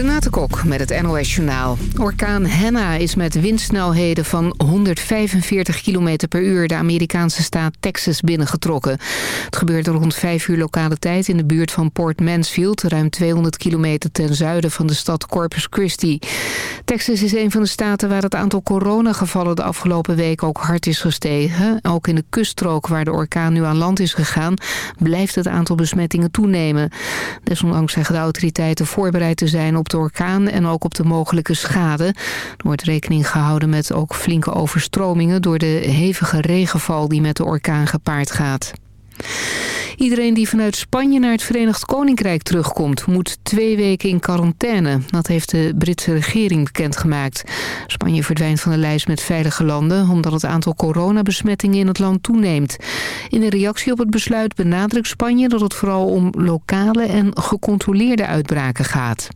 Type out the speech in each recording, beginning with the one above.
Renate Kok met het NOS Journaal. Orkaan Hanna is met windsnelheden van 145 km per uur... de Amerikaanse staat Texas binnengetrokken. Het gebeurde rond 5 uur lokale tijd in de buurt van Port Mansfield... ruim 200 kilometer ten zuiden van de stad Corpus Christi. Texas is een van de staten waar het aantal coronagevallen... de afgelopen week ook hard is gestegen. Ook in de kuststrook waar de orkaan nu aan land is gegaan... blijft het aantal besmettingen toenemen. Desondanks zeggen de autoriteiten voorbereid te zijn op de orkaan en ook op de mogelijke schade. Er wordt rekening gehouden met ook flinke overstromingen door de hevige regenval die met de orkaan gepaard gaat. Iedereen die vanuit Spanje naar het Verenigd Koninkrijk terugkomt... moet twee weken in quarantaine. Dat heeft de Britse regering bekendgemaakt. Spanje verdwijnt van de lijst met veilige landen... omdat het aantal coronabesmettingen in het land toeneemt. In een reactie op het besluit benadrukt Spanje... dat het vooral om lokale en gecontroleerde uitbraken gaat.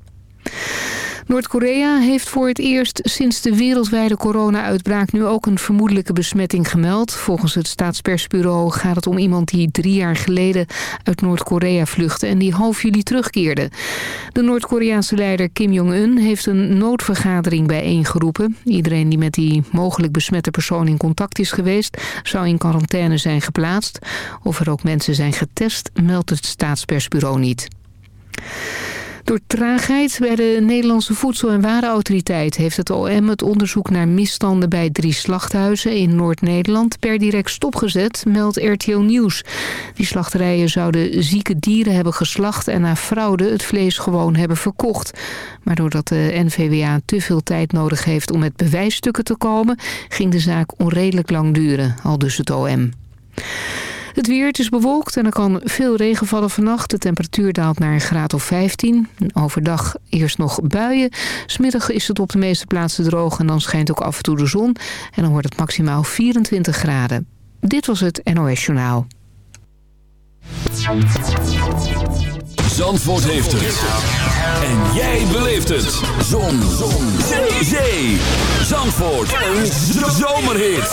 Noord-Korea heeft voor het eerst sinds de wereldwijde corona-uitbraak nu ook een vermoedelijke besmetting gemeld. Volgens het staatspersbureau gaat het om iemand die drie jaar geleden uit Noord-Korea vluchtte en die half juli terugkeerde. De Noord-Koreaanse leider Kim Jong-un heeft een noodvergadering bijeengeroepen. Iedereen die met die mogelijk besmette persoon in contact is geweest zou in quarantaine zijn geplaatst. Of er ook mensen zijn getest meldt het staatspersbureau niet. Door traagheid bij de Nederlandse Voedsel- en Warenautoriteit... heeft het OM het onderzoek naar misstanden bij drie slachthuizen in Noord-Nederland... per direct stopgezet, meldt RTO Nieuws. Die slachterijen zouden zieke dieren hebben geslacht... en na fraude het vlees gewoon hebben verkocht. Maar doordat de NVWA te veel tijd nodig heeft om met bewijsstukken te komen... ging de zaak onredelijk lang duren, al dus het OM. Het weer, het is bewolkt en er kan veel regen vallen vannacht. De temperatuur daalt naar een graad of 15. Overdag eerst nog buien. Smiddag is het op de meeste plaatsen droog en dan schijnt ook af en toe de zon. En dan wordt het maximaal 24 graden. Dit was het NOS Journaal. Zandvoort heeft het. En jij beleeft het. Zon. zon. Zee. Zandvoort. Een zomerhit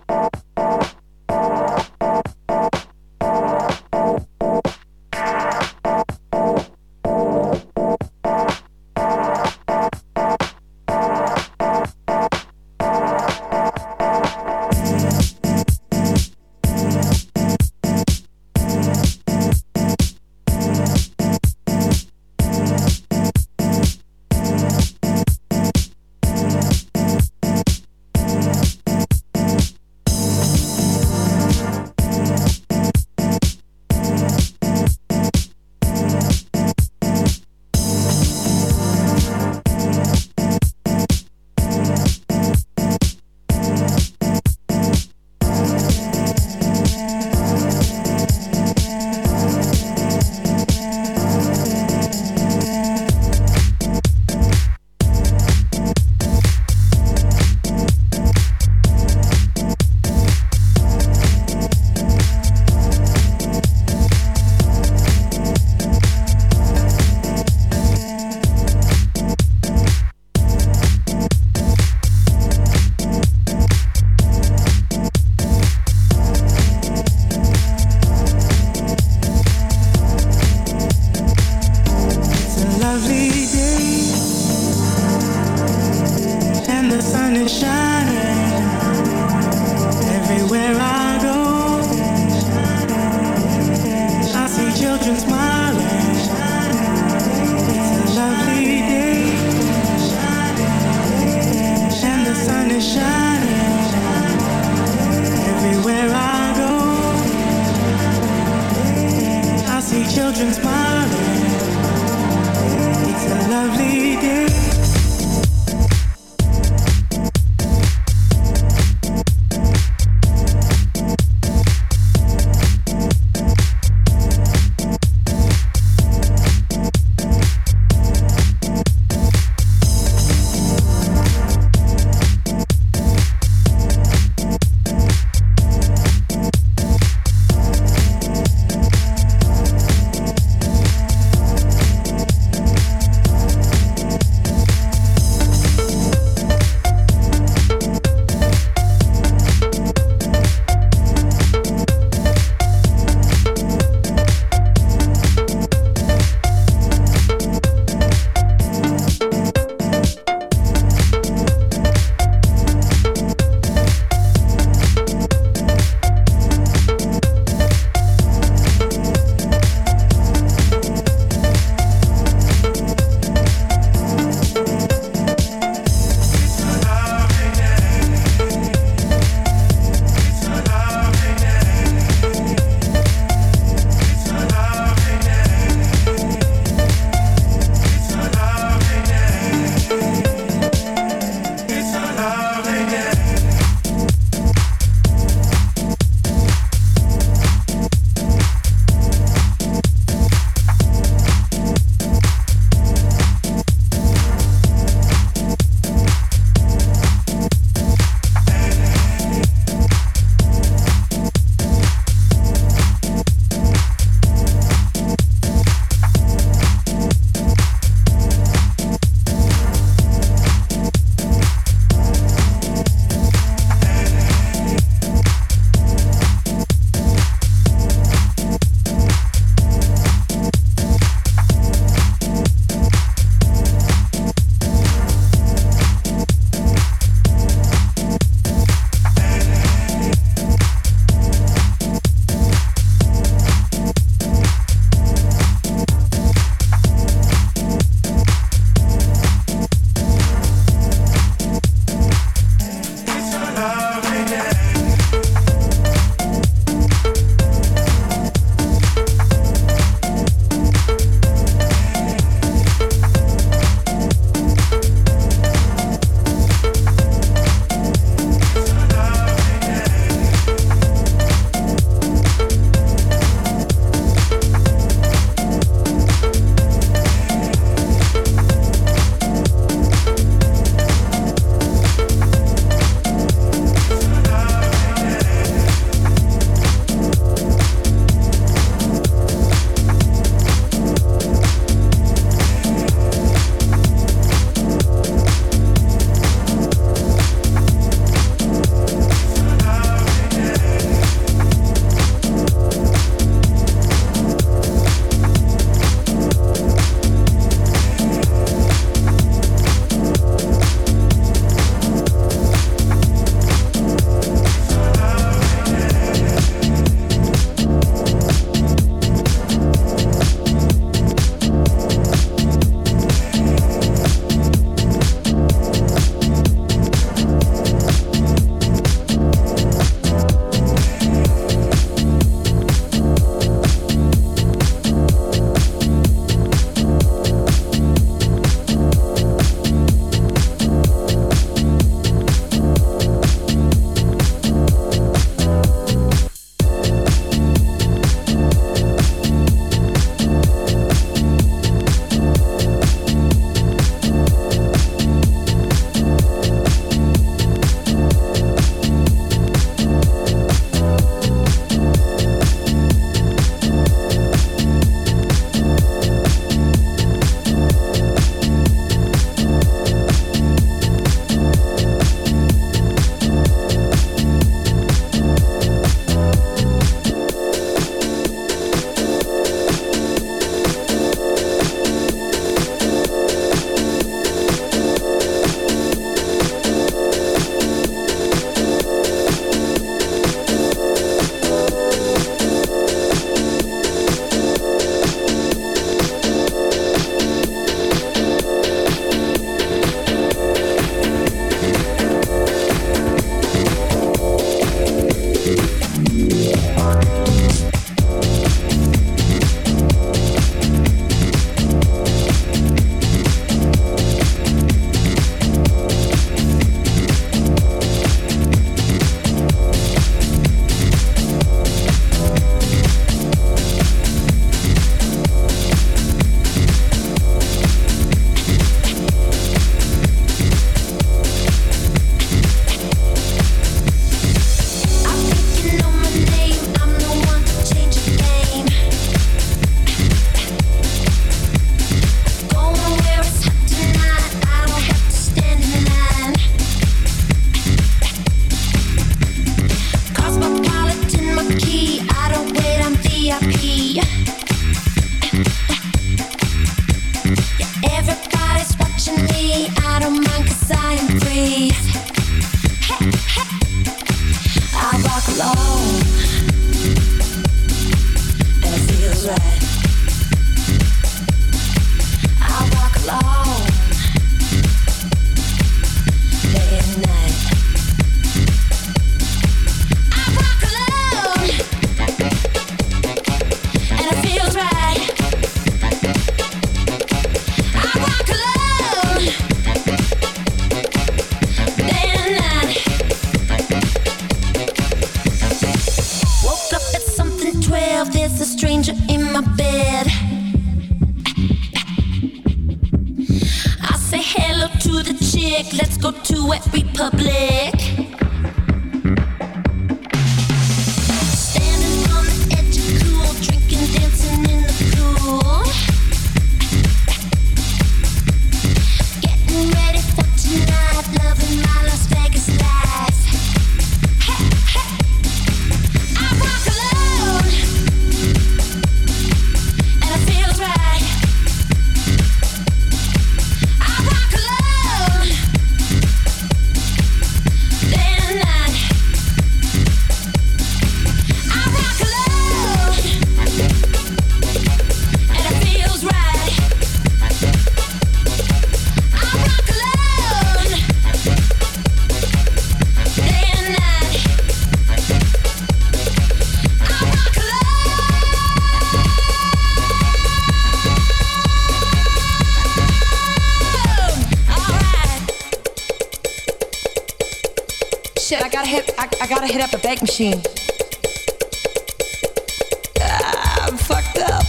Ah, I'm fucked up.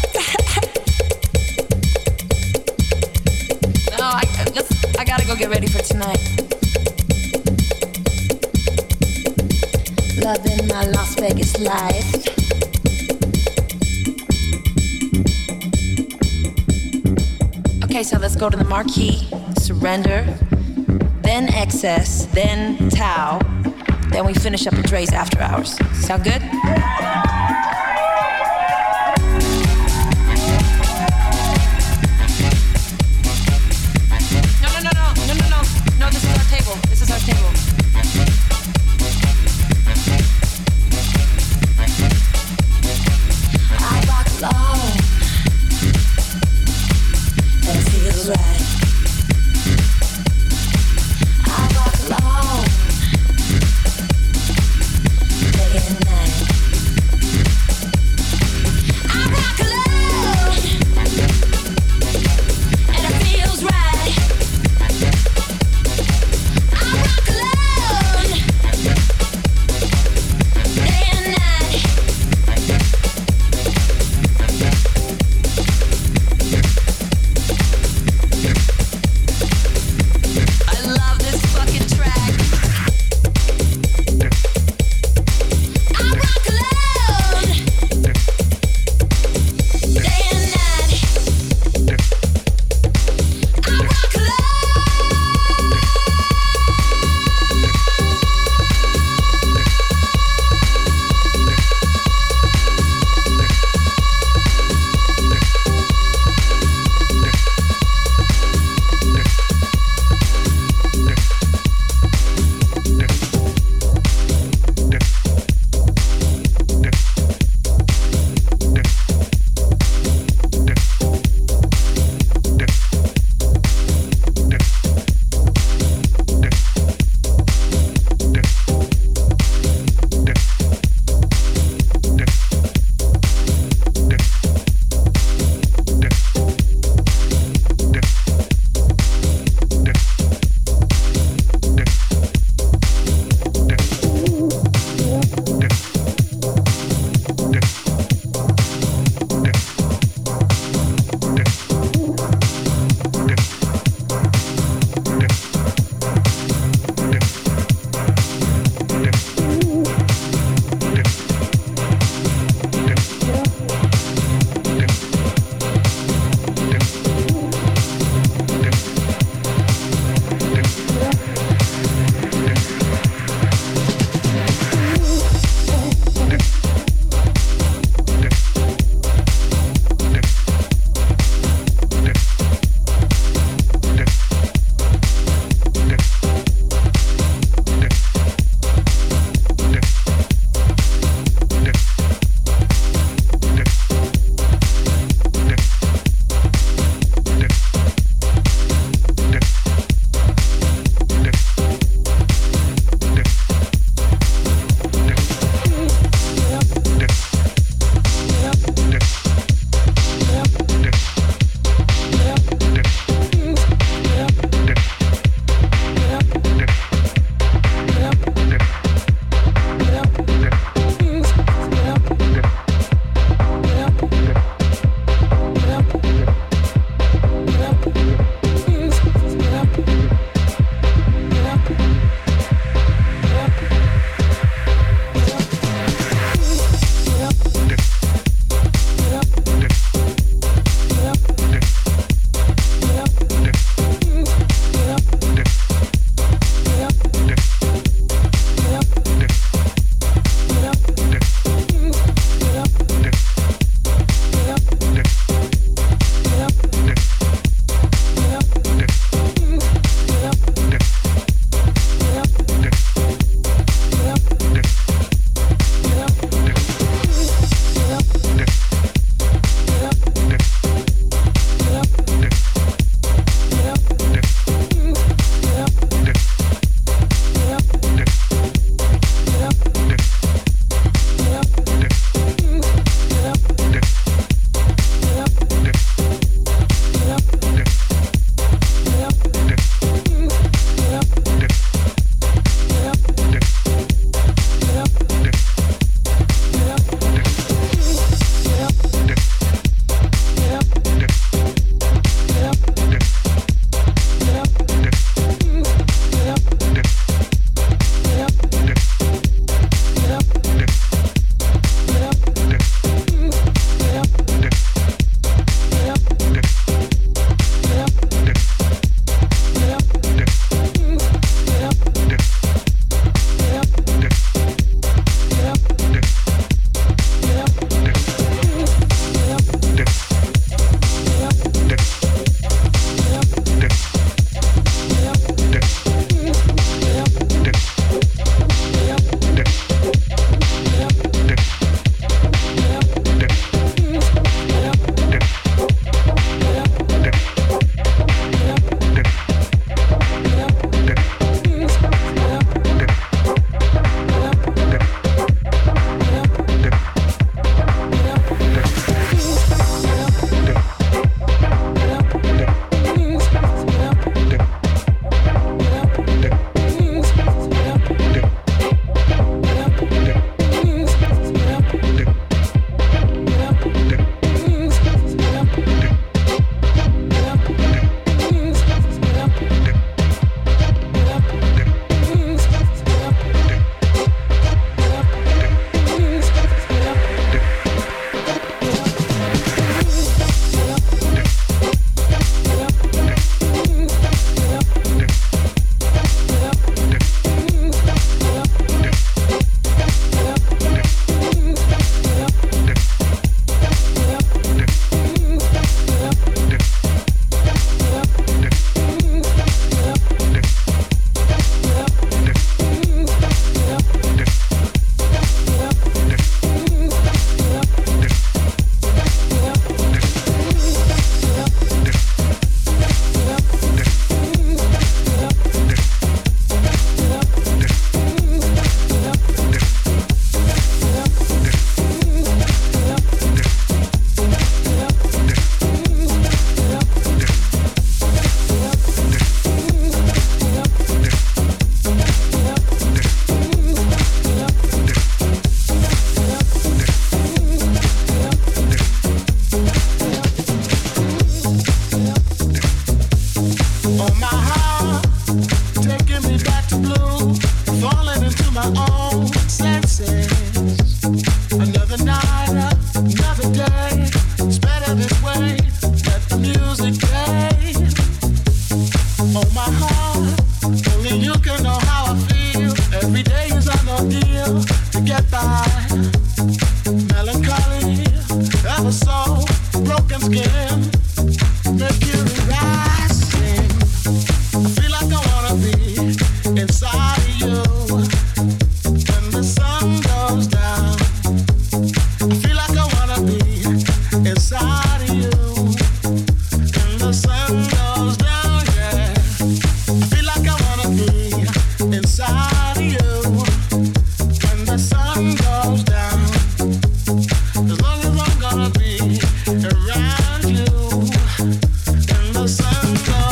no, I, I gotta go get ready for tonight. Loving my Las Vegas life. Okay, so let's go to the marquee, surrender, then excess, then Tao then we finish up at Dre's after hours. Sound good? some close.